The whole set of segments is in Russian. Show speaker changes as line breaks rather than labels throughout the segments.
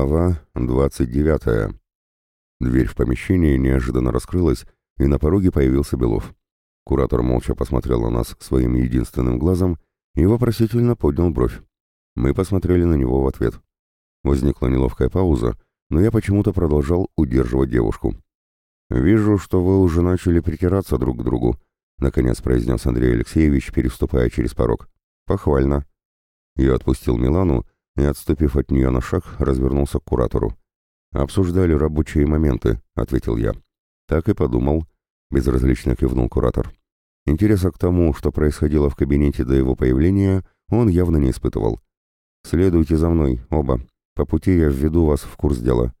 Глава 29. Дверь в помещение неожиданно раскрылась, и на пороге появился Белов. Куратор молча посмотрел на нас своим единственным глазом и вопросительно поднял бровь. Мы посмотрели на него в ответ. Возникла неловкая пауза, но я почему-то продолжал удерживать девушку. «Вижу, что вы уже начали притираться друг к другу», — наконец произнес Андрей Алексеевич, переступая через порог. «Похвально». Я отпустил Милану и, отступив от нее на шаг, развернулся к куратору. «Обсуждали рабочие моменты», — ответил я. «Так и подумал», — безразлично кивнул куратор. Интереса к тому, что происходило в кабинете до его появления, он явно не испытывал. «Следуйте за мной, оба. По пути я введу вас в курс дела».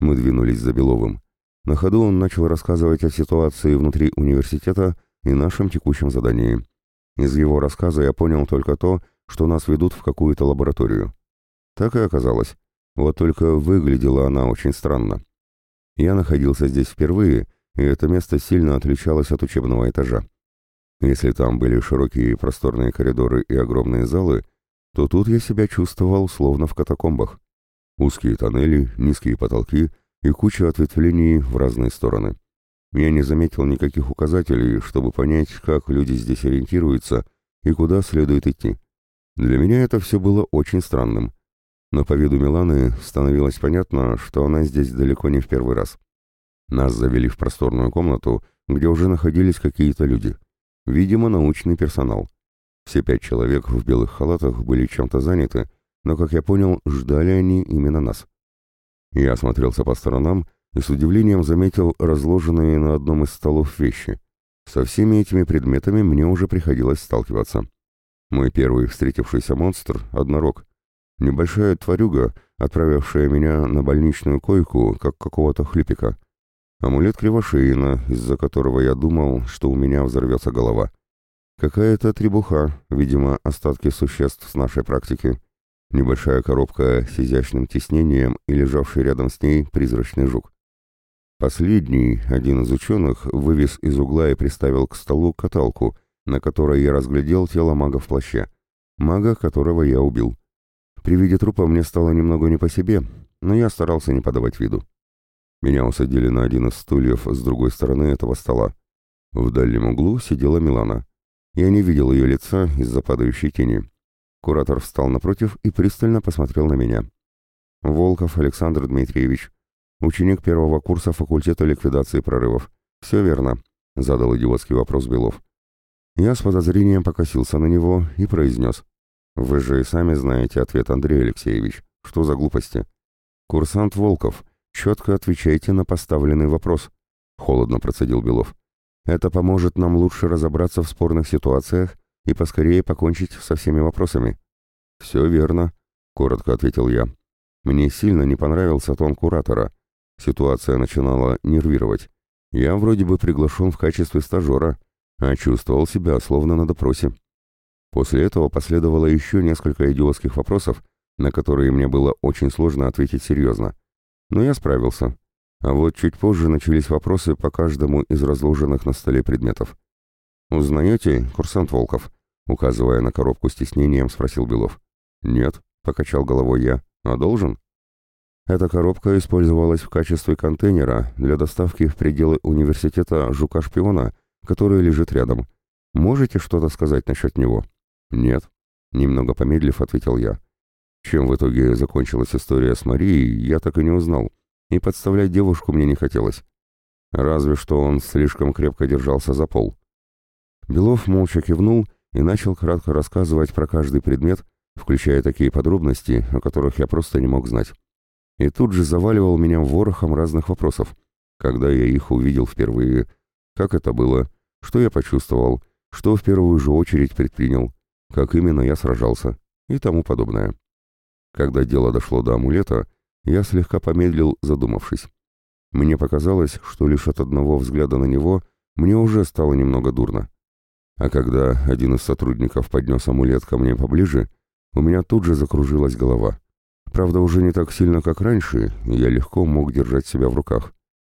Мы двинулись за Беловым. На ходу он начал рассказывать о ситуации внутри университета и нашем текущем задании. Из его рассказа я понял только то, что нас ведут в какую-то лабораторию. Так и оказалось. Вот только выглядела она очень странно. Я находился здесь впервые, и это место сильно отличалось от учебного этажа. Если там были широкие просторные коридоры и огромные залы, то тут я себя чувствовал словно в катакомбах. Узкие тоннели, низкие потолки и куча ответвлений в разные стороны. Я не заметил никаких указателей, чтобы понять, как люди здесь ориентируются и куда следует идти. Для меня это все было очень странным. Но по виду Миланы становилось понятно, что она здесь далеко не в первый раз. Нас завели в просторную комнату, где уже находились какие-то люди. Видимо, научный персонал. Все пять человек в белых халатах были чем-то заняты, но, как я понял, ждали они именно нас. Я осмотрелся по сторонам и с удивлением заметил разложенные на одном из столов вещи. Со всеми этими предметами мне уже приходилось сталкиваться. Мой первый встретившийся монстр — однорог. Небольшая тварюга, отправившая меня на больничную койку, как какого-то хлипика. Амулет кривошеина, из-за которого я думал, что у меня взорвется голова. Какая-то требуха, видимо, остатки существ с нашей практики. Небольшая коробка с изящным тиснением и лежавший рядом с ней призрачный жук. Последний, один из ученых, вывез из угла и приставил к столу каталку, на которой я разглядел тело мага в плаще. Мага, которого я убил. При виде трупа мне стало немного не по себе, но я старался не подавать виду. Меня усадили на один из стульев с другой стороны этого стола. В дальнем углу сидела Милана. Я не видел ее лица из-за падающей тени. Куратор встал напротив и пристально посмотрел на меня. «Волков Александр Дмитриевич, ученик первого курса факультета ликвидации прорывов. Все верно», — задал идиотский вопрос Белов. Я с подозрением покосился на него и произнес. «Вы же и сами знаете ответ, Андрей Алексеевич. Что за глупости?» «Курсант Волков, четко отвечайте на поставленный вопрос», — холодно процедил Белов. «Это поможет нам лучше разобраться в спорных ситуациях и поскорее покончить со всеми вопросами». «Все верно», — коротко ответил я. «Мне сильно не понравился тон куратора. Ситуация начинала нервировать. Я вроде бы приглашен в качестве стажера, а чувствовал себя словно на допросе. После этого последовало еще несколько идиотских вопросов, на которые мне было очень сложно ответить серьезно. Но я справился. А вот чуть позже начались вопросы по каждому из разложенных на столе предметов. «Узнаете, курсант Волков?» Указывая на коробку с тиснением, спросил Белов. «Нет», — покачал головой я. «А должен?» Эта коробка использовалась в качестве контейнера для доставки в пределы университета жука-шпиона который лежит рядом. Можете что-то сказать насчет него?» «Нет», — немного помедлив ответил я. Чем в итоге закончилась история с Марией, я так и не узнал, и подставлять девушку мне не хотелось. Разве что он слишком крепко держался за пол. Белов молча кивнул и начал кратко рассказывать про каждый предмет, включая такие подробности, о которых я просто не мог знать. И тут же заваливал меня ворохом разных вопросов. Когда я их увидел впервые, как это было, что я почувствовал, что в первую же очередь предпринял, как именно я сражался и тому подобное. Когда дело дошло до амулета, я слегка помедлил, задумавшись. Мне показалось, что лишь от одного взгляда на него мне уже стало немного дурно. А когда один из сотрудников поднес амулет ко мне поближе, у меня тут же закружилась голова. Правда, уже не так сильно, как раньше, я легко мог держать себя в руках.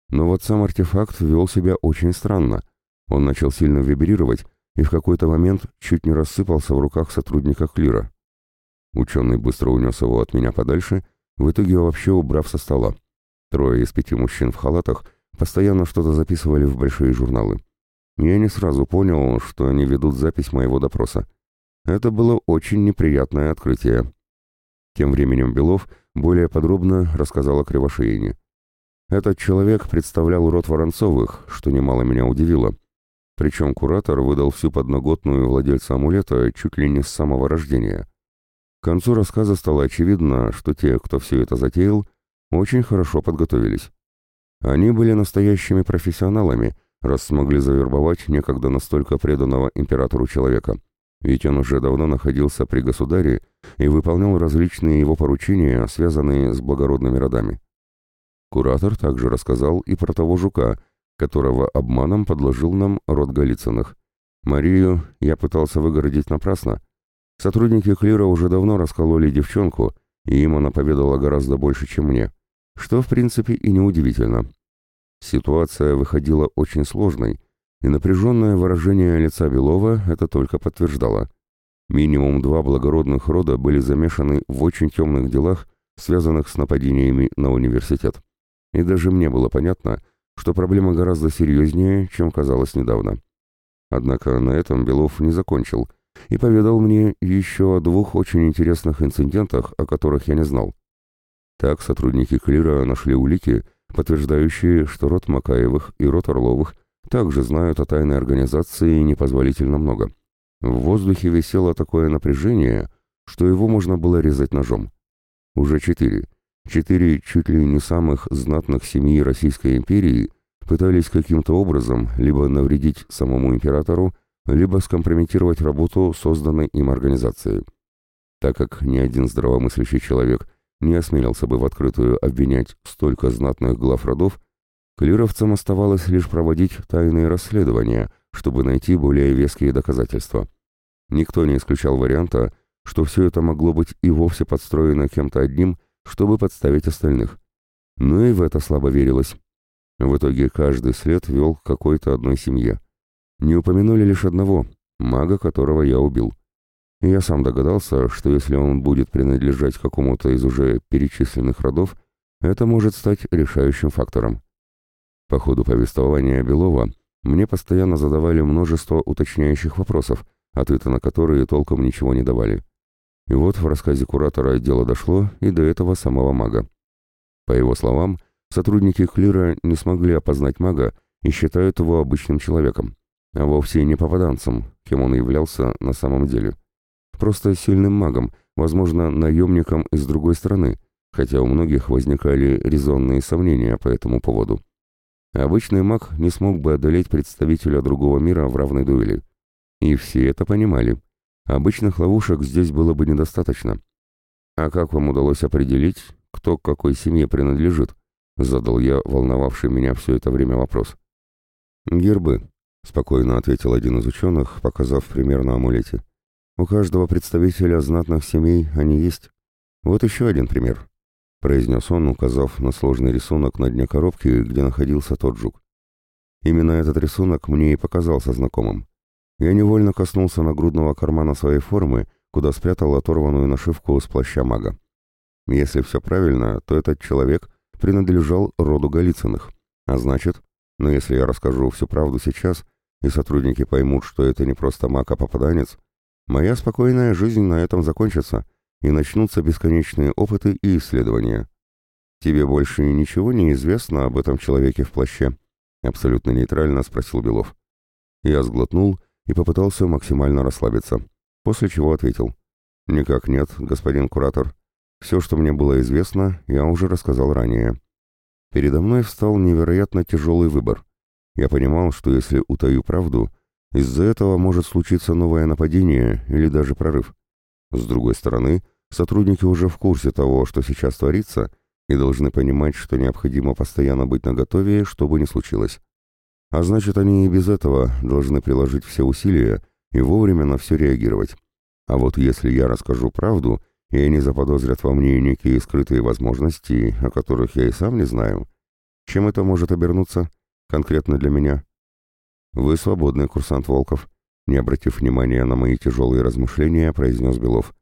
Но вот сам артефакт вел себя очень странно. Он начал сильно вибрировать и в какой-то момент чуть не рассыпался в руках сотрудника Клира. Ученый быстро унес его от меня подальше в итоге вообще убрав со стола. Трое из пяти мужчин в халатах постоянно что-то записывали в большие журналы. Я не сразу понял, что они ведут запись моего допроса. Это было очень неприятное открытие. Тем временем Белов более подробно рассказал о Кривошеине. Этот человек представлял род Воронцовых, что немало меня удивило. Причем куратор выдал всю подноготную владельца амулета чуть ли не с самого рождения. К концу рассказа стало очевидно, что те, кто все это затеял, очень хорошо подготовились. Они были настоящими профессионалами, раз смогли завербовать некогда настолько преданного императору человека. Ведь он уже давно находился при государе и выполнял различные его поручения, связанные с благородными родами. Куратор также рассказал и про того жука, которого обманом подложил нам род Голицыных. Марию я пытался выгородить напрасно. Сотрудники Клира уже давно раскололи девчонку, и им она поведала гораздо больше, чем мне, что, в принципе, и неудивительно. Ситуация выходила очень сложной, и напряженное выражение лица Белова это только подтверждало. Минимум два благородных рода были замешаны в очень темных делах, связанных с нападениями на университет. И даже мне было понятно, что проблема гораздо серьезнее, чем казалось недавно. Однако на этом Белов не закончил и поведал мне еще о двух очень интересных инцидентах, о которых я не знал. Так сотрудники Клира нашли улики, подтверждающие, что род Макаевых и род Орловых также знают о тайной организации непозволительно много. В воздухе висело такое напряжение, что его можно было резать ножом. Уже четыре. Четыре чуть ли не самых знатных семьи Российской империи пытались каким-то образом либо навредить самому императору, либо скомпрометировать работу созданной им организации. Так как ни один здравомыслящий человек не осмелился бы в открытую обвинять столько знатных глав родов, клировцам оставалось лишь проводить тайные расследования, чтобы найти более веские доказательства. Никто не исключал варианта, что все это могло быть и вовсе подстроено кем-то одним, чтобы подставить остальных. Но и в это слабо верилось. В итоге каждый след вел к какой-то одной семье. Не упомянули лишь одного, мага, которого я убил. Я сам догадался, что если он будет принадлежать какому-то из уже перечисленных родов, это может стать решающим фактором. По ходу повествования Белова мне постоянно задавали множество уточняющих вопросов, ответы на которые толком ничего не давали. И вот в рассказе куратора дело дошло и до этого самого мага. По его словам, сотрудники Клира не смогли опознать мага и считают его обычным человеком, а вовсе не попаданцем, кем он являлся на самом деле. Просто сильным магом, возможно, наемником из другой страны, хотя у многих возникали резонные сомнения по этому поводу. Обычный маг не смог бы одолеть представителя другого мира в равной дуэли. И все это понимали. Обычных ловушек здесь было бы недостаточно. «А как вам удалось определить, кто к какой семье принадлежит?» — задал я волновавший меня все это время вопрос. «Гербы», — спокойно ответил один из ученых, показав пример на амулете. «У каждого представителя знатных семей они есть. Вот еще один пример», — произнес он, указав на сложный рисунок на дне коробки, где находился тот жук. Именно этот рисунок мне и показался знакомым. Я невольно коснулся нагрудного кармана своей формы, куда спрятал оторванную нашивку с плаща мага. Если все правильно, то этот человек принадлежал роду Голицыных. А значит, но если я расскажу всю правду сейчас, и сотрудники поймут, что это не просто маг, а попаданец, моя спокойная жизнь на этом закончится, и начнутся бесконечные опыты и исследования. Тебе больше ничего не известно об этом человеке в плаще? Абсолютно нейтрально спросил Белов. Я сглотнул и попытался максимально расслабиться, после чего ответил. «Никак нет, господин куратор. Все, что мне было известно, я уже рассказал ранее. Передо мной встал невероятно тяжелый выбор. Я понимал, что если утаю правду, из-за этого может случиться новое нападение или даже прорыв. С другой стороны, сотрудники уже в курсе того, что сейчас творится, и должны понимать, что необходимо постоянно быть наготове, что бы ни случилось. А значит, они и без этого должны приложить все усилия и вовремя на все реагировать. А вот если я расскажу правду, и они заподозрят во мне некие скрытые возможности, о которых я и сам не знаю, чем это может обернуться конкретно для меня? Вы свободный, курсант Волков. Не обратив внимания на мои тяжелые размышления, произнес Белов.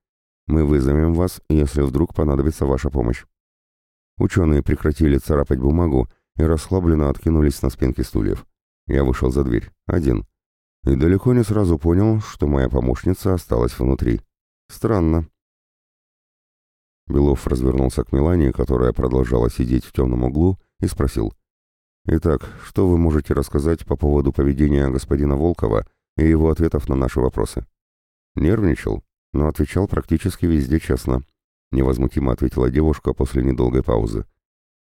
Мы вызовем вас, если вдруг понадобится ваша помощь. Ученые прекратили царапать бумагу и расслабленно откинулись на спинки стульев. Я вышел за дверь, один. И далеко не сразу понял, что моя помощница осталась внутри. Странно. Белов развернулся к Милане, которая продолжала сидеть в темном углу, и спросил. «Итак, что вы можете рассказать по поводу поведения господина Волкова и его ответов на наши вопросы?» Нервничал, но отвечал практически везде честно. Невозмутимо ответила девушка после недолгой паузы.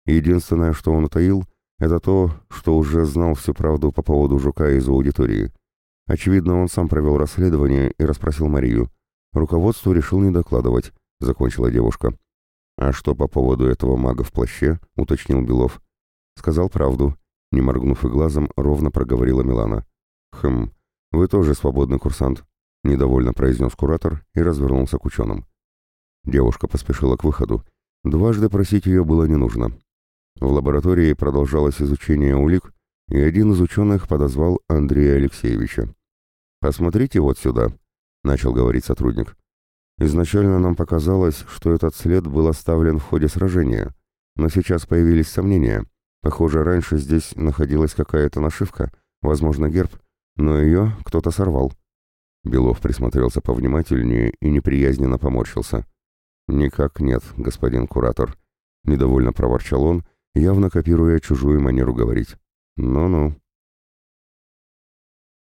Единственное, что он утаил, это то, что уже знал всю правду по поводу жука из аудитории. Очевидно, он сам провел расследование и расспросил Марию. Руководству решил не докладывать, закончила девушка. «А что по поводу этого мага в плаще?» — уточнил Белов. Сказал правду. Не моргнув и глазом, ровно проговорила Милана. «Хм, вы тоже свободный курсант», — недовольно произнес куратор и развернулся к ученым. Девушка поспешила к выходу. Дважды просить ее было не нужно. В лаборатории продолжалось изучение улик, и один из ученых подозвал Андрея Алексеевича. «Посмотрите вот сюда», — начал говорить сотрудник. «Изначально нам показалось, что этот след был оставлен в ходе сражения, но сейчас появились сомнения. Похоже, раньше здесь находилась какая-то нашивка, возможно, герб, но ее кто-то сорвал». Белов присмотрелся повнимательнее и неприязненно поморщился. «Никак нет, господин куратор», — недовольно проворчал он, явно копируя чужую манеру говорить. «Ну-ну».